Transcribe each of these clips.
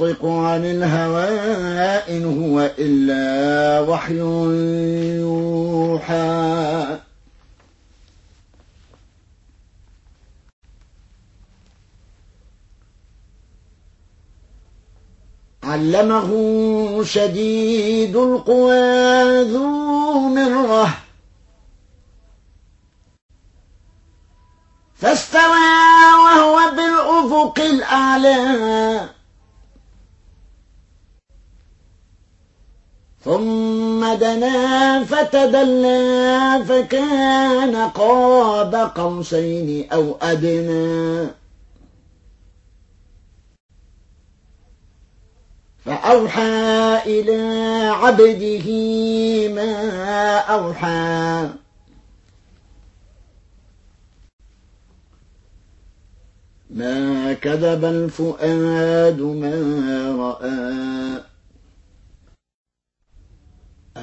ينطق عن الهوى إن هو إلا وحي يوحى. علمه شديد القوى ذو مرة. فاستوى وهو بالأفق الأعلى. ثم دنا فتدلى فكان قاب قوسين أو أدنى. فأوحى إلى عبده ما أوحى. ما كذب الفؤاد ما رأى.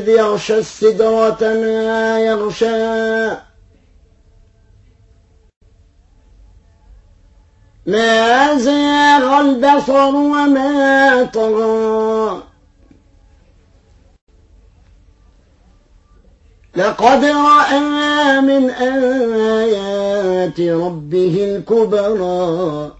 إذ يغشى السدرة ما يغشى. ما زاغ البصر وما طغى. لقد رأى من آيات ربه الكبرى.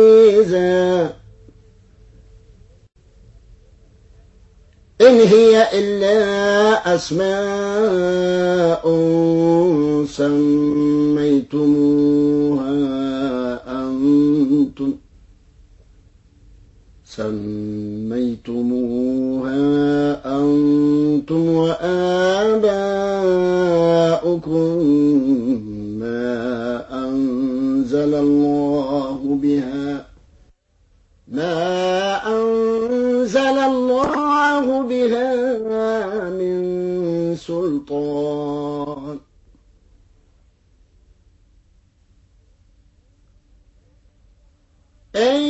إن هي إلا أسماء سميتموها أنتم سميتموها أنتم وآباؤكم ما أنزل الله بها ما بها من سلطان. إن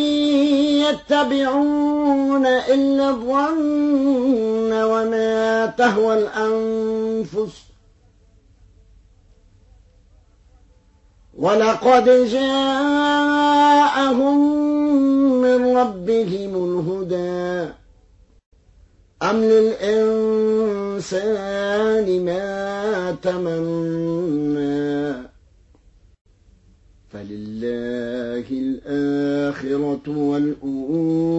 يتبعون إلا الظن وما تهوى الأنفس. ولقد جاءهم من ربهم الهدى. أم للإنسان ما تمنى فلله الآخرة والأولى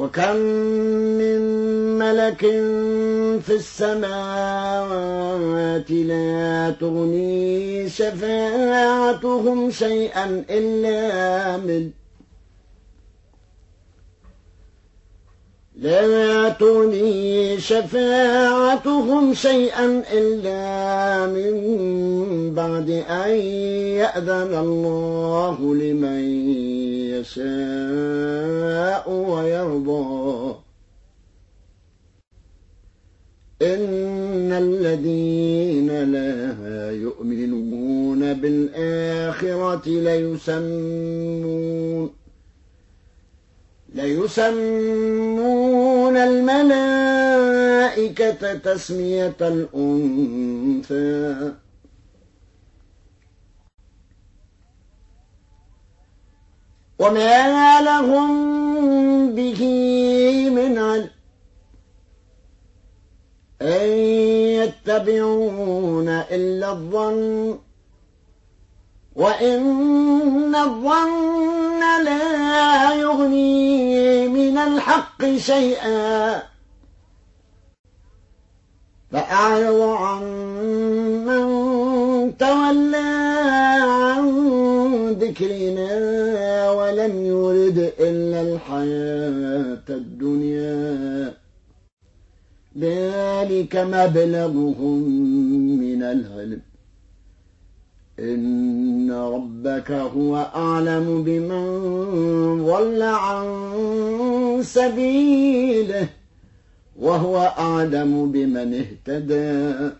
وكم من ملك في السماوات لا تغني شفاعتهم شيئا إلا من لا تغني شفاعتهم شيئا إلا من بعد أن يأذن الله لمن يشاء ويرضى. إن الذين لا يؤمنون بالآخرة ليسمون ليسمون الملائكة تسمية الأنثى. وما لهم به من علم أن يتبعون إلا الظن وإن الظن لا يغني من الحق شيئا فأعرض عن من تولى عن ذكرنا ولم يرد إلا الحياة الدنيا. ذلك مبلغهم من العلم. إن ربك هو أعلم بمن ضل عن سبيله وهو أعلم بمن اهتدى.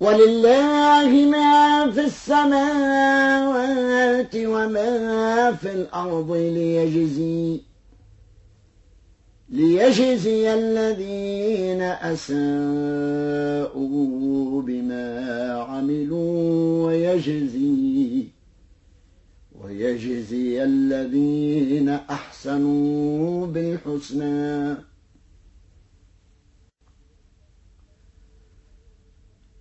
ولله ما في السماوات وما في الأرض ليجزي ليجزي الذين أساءوا بما عملوا ويجزي ويجزي الذين أحسنوا بالحسنى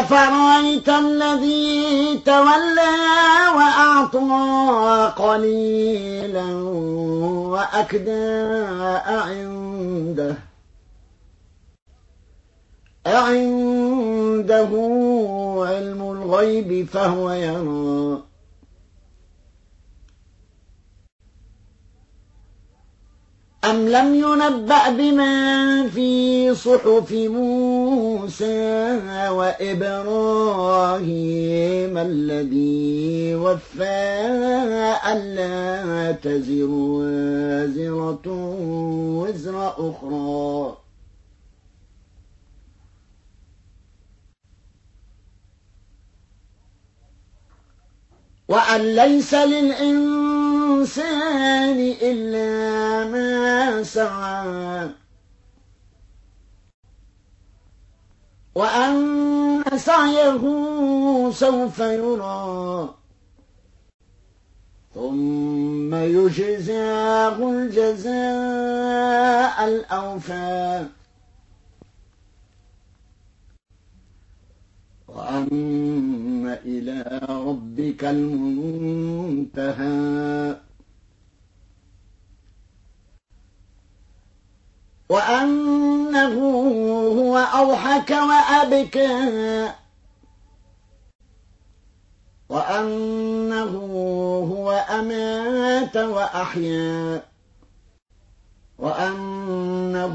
أفرأيت الذي تولى وأعطى قليلا وأكدى عنده أعنده علم الغيب فهو يرى أم لم ينبأ بما في صحف موسى وإبراهيم الذي وفى ألا تزر وازرة وزر أخرى وأن ليس للإنسان إلا ما سعى. وأن سعيه سوف يرى. ثم يجزاه الجزاء الأوفى. وأن إلى ربك المنتهى. وأنه هو أضحك وأبكى. وأنه هو أمات وأحيا. وأنه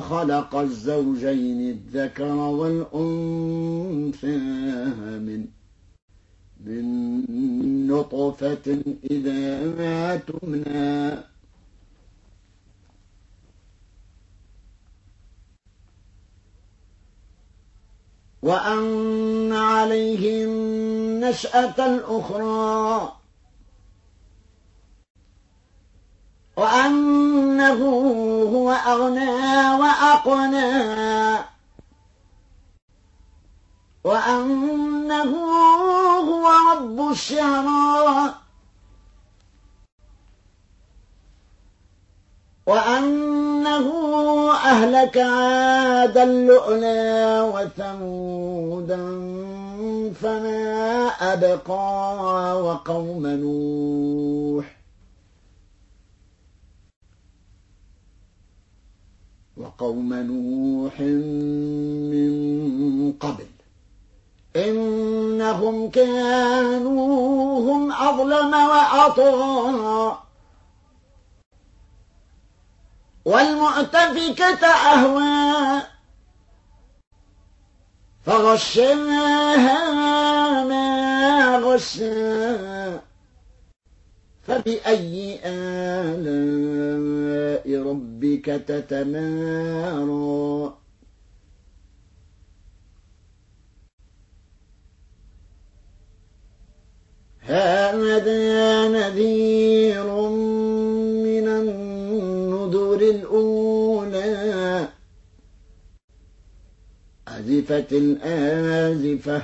خلق الزوجين الذكر والأنثى من من نطفة إذا تمنى. وأن عليهم نشأة الأخرى. وأنه هو أغنى وأقنى. وأنه هو رب الشعراء وأنه أهلك عاد اللؤلا وثمودا فما أبقى وقوم نوح. وقوم نوح من قبل. إنهم كانوا هم أظلم وأطغى. والمؤتفكة أهوى. فغشاها ما غشا فبأي آلاء ربك تتمارى؟ هذا نذير الأولى. أزفت الآزفة.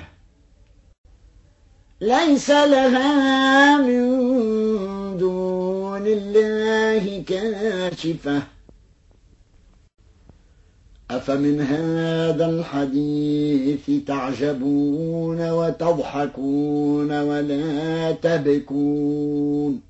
ليس لها من دون الله كاشفة. أفمن هذا الحديث تعجبون وتضحكون ولا تبكون؟